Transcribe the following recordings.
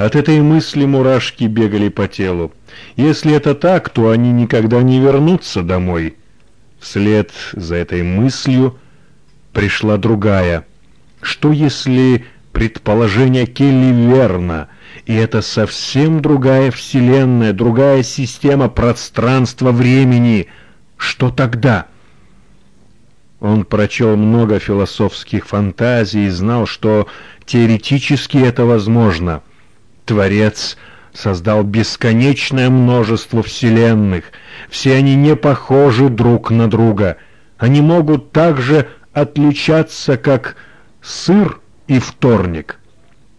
От этой мысли мурашки бегали по телу. Если это так, то они никогда не вернутся домой. Вслед за этой мыслью пришла другая. Что если предположение Келли верно, и это совсем другая вселенная, другая система пространства-времени? Что тогда? Он прочел много философских фантазий и знал, что теоретически это возможно. Творец создал бесконечное множество вселенных. Все они не похожи друг на друга. Они могут также отличаться, как сыр и вторник.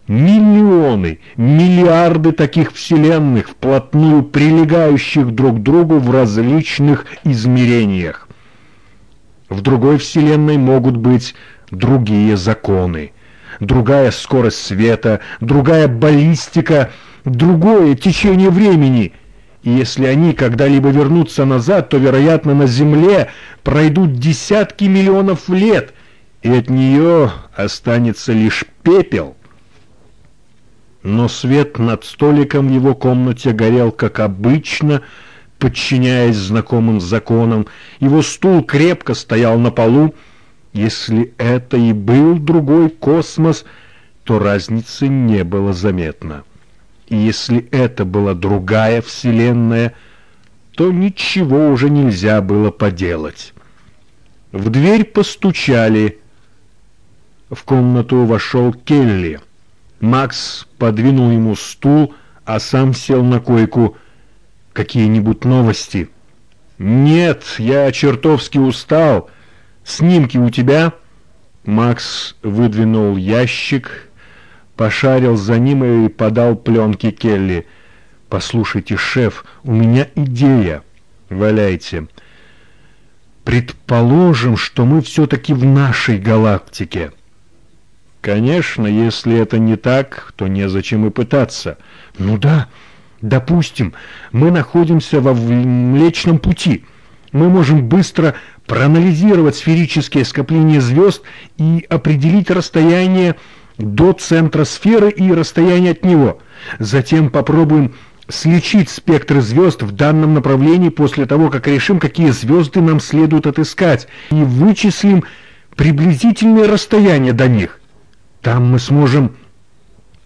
Миллионы, миллиарды таких вселенных, вплотную прилегающих друг к другу в различных измерениях. В другой вселенной могут быть другие законы, другая скорость света, другая баллистика, другое течение времени. И если они когда-либо вернутся назад, то, вероятно, на Земле пройдут десятки миллионов лет, и от нее останется лишь пепел. Но свет над столиком в его комнате горел, как обычно, подчиняясь знакомым законам. Его стул крепко стоял на полу. Если это и был другой космос, то разницы не было заметно. И если это была другая вселенная, то ничего уже нельзя было поделать. В дверь постучали. В комнату вошел Келли. Макс подвинул ему стул, а сам сел на койку. «Какие-нибудь новости?» «Нет, я чертовски устал. Снимки у тебя?» Макс выдвинул ящик, пошарил за ним и подал пленки Келли. «Послушайте, шеф, у меня идея. Валяйте. Предположим, что мы все-таки в нашей галактике». Конечно, если это не так, то незачем и пытаться. Ну да, допустим, мы находимся во Млечном пути. Мы можем быстро проанализировать сферические скопления звезд и определить расстояние до центра сферы и расстояние от него. Затем попробуем сличить спектры звезд в данном направлении после того, как решим, какие звезды нам следует отыскать, и вычислим приблизительное расстояние до них. Там мы сможем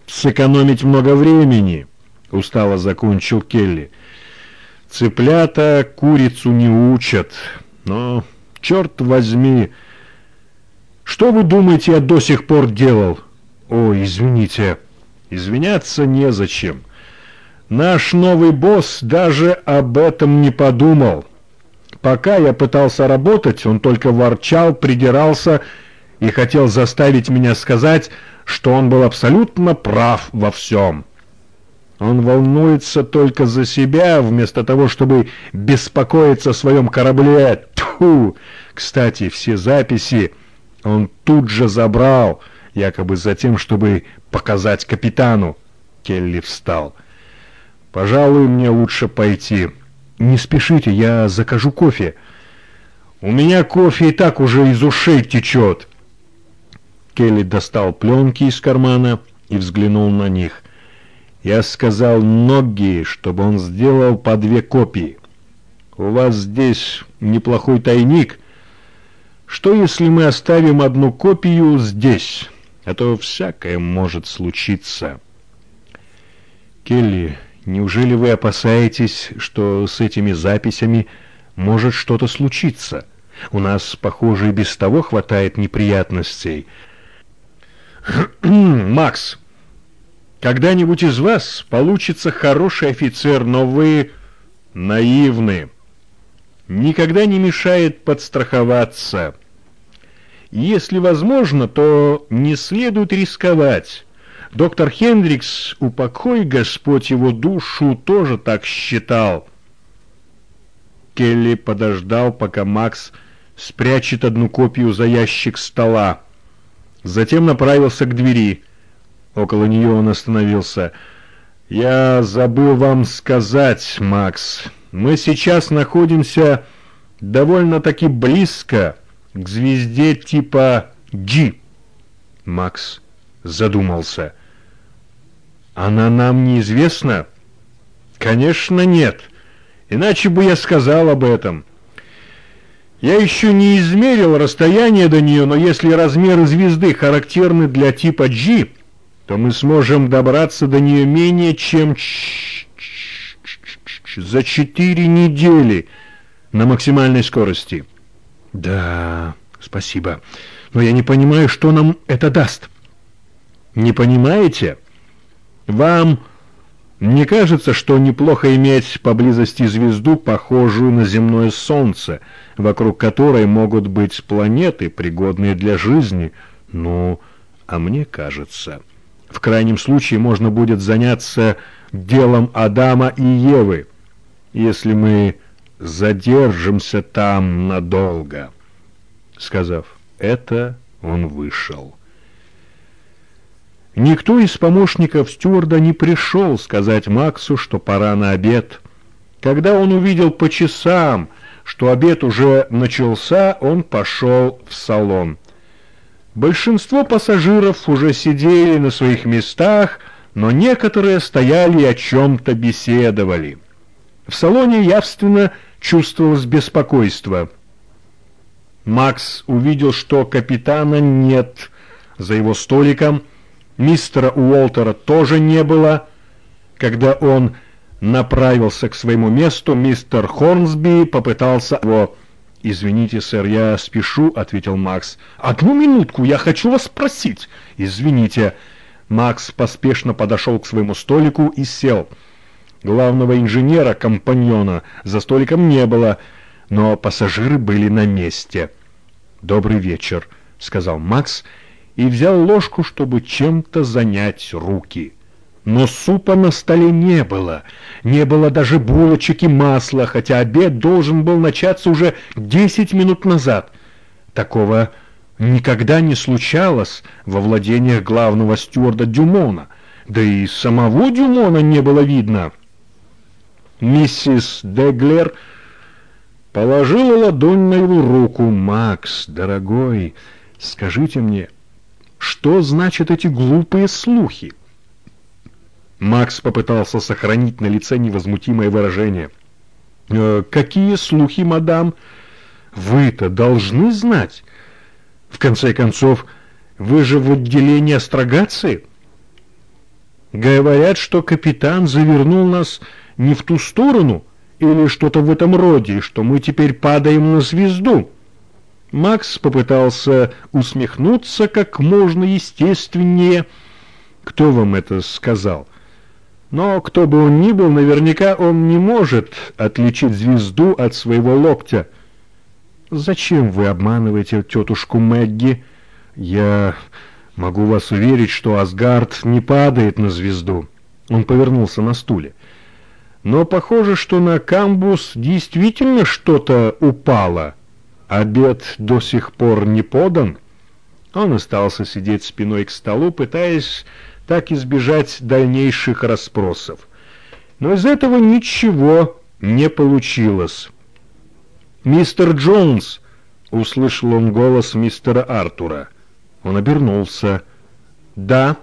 сэкономить много времени, устало закончил Келли. Цыплята курицу не учат, но, черт возьми, что вы думаете, я до сих пор делал? О, извините, извиняться незачем. Наш новый босс даже об этом не подумал. Пока я пытался работать, он только ворчал, придирался и хотел заставить меня сказать, что он был абсолютно прав во всем. Он волнуется только за себя, вместо того, чтобы беспокоиться о своем корабле. Тьфу! Кстати, все записи он тут же забрал, якобы за тем, чтобы показать капитану. Келли встал. «Пожалуй, мне лучше пойти. Не спешите, я закажу кофе. У меня кофе и так уже из ушей течет». Келли достал пленки из кармана и взглянул на них. Я сказал Ногги, чтобы он сделал по две копии. У вас здесь неплохой тайник. Что, если мы оставим одну копию здесь? А то всякое может случиться. Келли, неужели вы опасаетесь, что с этими записями может что-то случиться? У нас, похоже, и без того хватает неприятностей. Макс, когда-нибудь из вас получится хороший офицер, но вы наивны. Никогда не мешает подстраховаться. Если возможно, то не следует рисковать. Доктор Хендрикс, упокой Господь его душу, тоже так считал. Келли подождал, пока Макс спрячет одну копию за ящик стола. Затем направился к двери. Около нее он остановился. «Я забыл вам сказать, Макс, мы сейчас находимся довольно-таки близко к звезде типа G». Макс задумался. Она нам неизвестна? Конечно, нет. Иначе бы я сказал об этом. Я еще не измерил расстояние до нее, но если размеры звезды характерны для типа G, то мы сможем добраться до нее менее чем за четыре недели на максимальной скорости. Да, спасибо. Но я не понимаю, что нам это даст. Не понимаете? Вам не кажется, что неплохо иметь поблизости звезду, похожую на земное солнце, вокруг которой могут быть планеты, пригодные для жизни? Ну, а мне кажется, в крайнем случае можно будет заняться делом Адама и Евы, если мы задержимся там надолго. Сказав это, он вышел. Никто из помощников стюарда не пришел сказать Максу, что пора на обед. Когда он увидел по часам, что обед уже начался, он пошел в салон. Большинство пассажиров уже сидели на своих местах, но некоторые стояли и о чем-то беседовали. В салоне явственно чувствовалось беспокойство. Макс увидел, что капитана нет за его столиком, Мистера Уолтера тоже не было. Когда он направился к своему месту, мистер Хорнсби попытался его... «Извините, сэр, я спешу», — ответил Макс. «Одну минутку, я хочу вас спросить». «Извините». Макс поспешно подошел к своему столику и сел. Главного инженера-компаньона за столиком не было, но пассажиры были на месте. «Добрый вечер», — сказал Макс, — и взял ложку, чтобы чем-то занять руки. Но супа на столе не было, не было даже булочек и масла, хотя обед должен был начаться уже десять минут назад. Такого никогда не случалось во владениях главного стюарда Дюмона, да и самого Дюмона не было видно. Миссис Деглер положила ладонь на его руку. «Макс, дорогой, скажите мне...» Что значат эти глупые слухи? Макс попытался сохранить на лице невозмутимое выражение. «Э, «Какие слухи, мадам? Вы-то должны знать. В конце концов, вы же в отделении астрогации. Говорят, что капитан завернул нас не в ту сторону или что-то в этом роде, что мы теперь падаем на звезду». Макс попытался усмехнуться как можно естественнее. Кто вам это сказал? Но кто бы он ни был, наверняка он не может отличить звезду от своего локтя. Зачем вы обманываете тетушку Мэгги? Я могу вас уверить, что Асгард не падает на звезду. Он повернулся на стуле. Но похоже, что на камбус действительно что-то упало. Обед до сих пор не подан. Он остался сидеть спиной к столу, пытаясь так избежать дальнейших расспросов. Но из этого ничего не получилось. «Мистер Джонс!» — услышал он голос мистера Артура. Он обернулся. «Да».